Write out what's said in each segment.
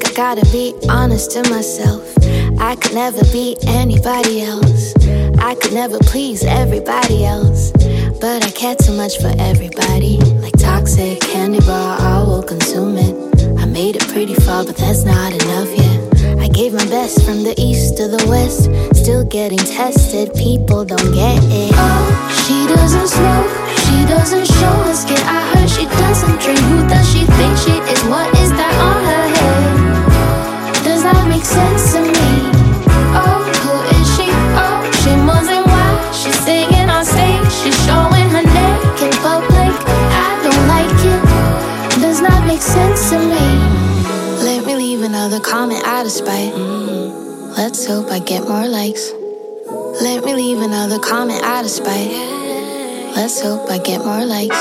gotta be honest to myself. I could never be anybody else. I could never please everybody else. But I care too much for everybody. Like toxic candy bar, I will consume it. I made it pretty far, but that's not enough yet. I gave my best from the east to the west. Still getting tested, people don't get it. Oh, she doesn't smoke, she doesn't Make sense to me. Let me leave another comment out of spite. Mm, Let's hope I get more likes. Let me leave another comment out of spite. Let's hope I get more likes.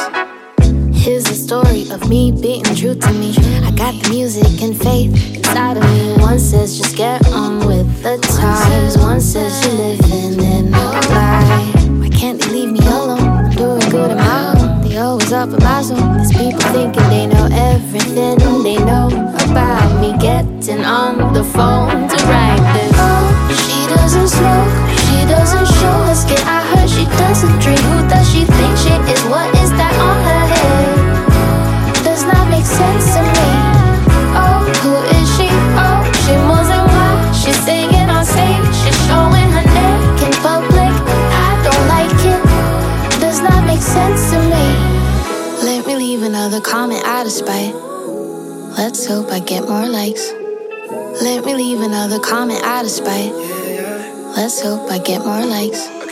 Here's the story of me being true to me. I got the music and faith inside of me. One says just get on with the times. One says you're living always up in my zone. These people thinking they know everything they know about me. Getting on the phone another comment out of spite. Let's hope I get more likes. Let me leave another comment out of spite. Let's hope I get more likes.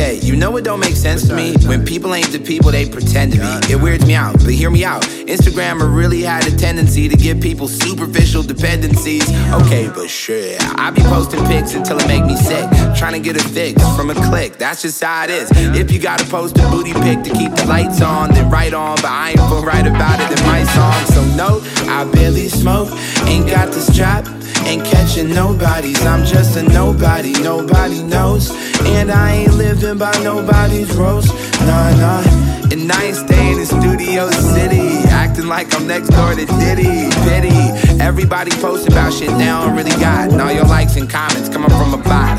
Okay, you know it don't make sense to me? When people ain't the people they pretend to be. It weirds me out, but hear me out. Instagram really had a tendency to give people superficial dependencies. Okay, but sure, I be posting pics until it make me sick. Trying to get a fix from a click, that's just how it is. If you gotta post a booty pic to keep the lights on, then right on. But I ain't gonna write about it in my song. So no, I barely smoke, ain't got the strap. Ain't catching nobody's, I'm just a nobody, nobody knows. And I ain't living by nobody's rules, nah, nah. And I ain't staying in Studio City, acting like I'm next door to Diddy, Pity. Everybody posts about shit they don't really got, and all your likes and comments coming from a bot.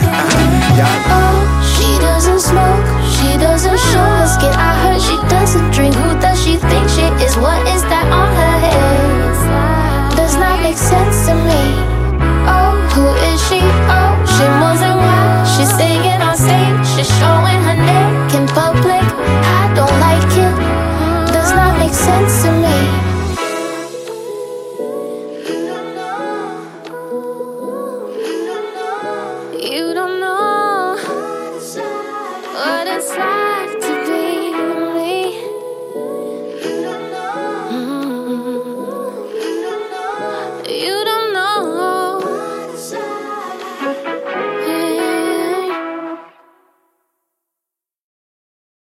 yeah. You don't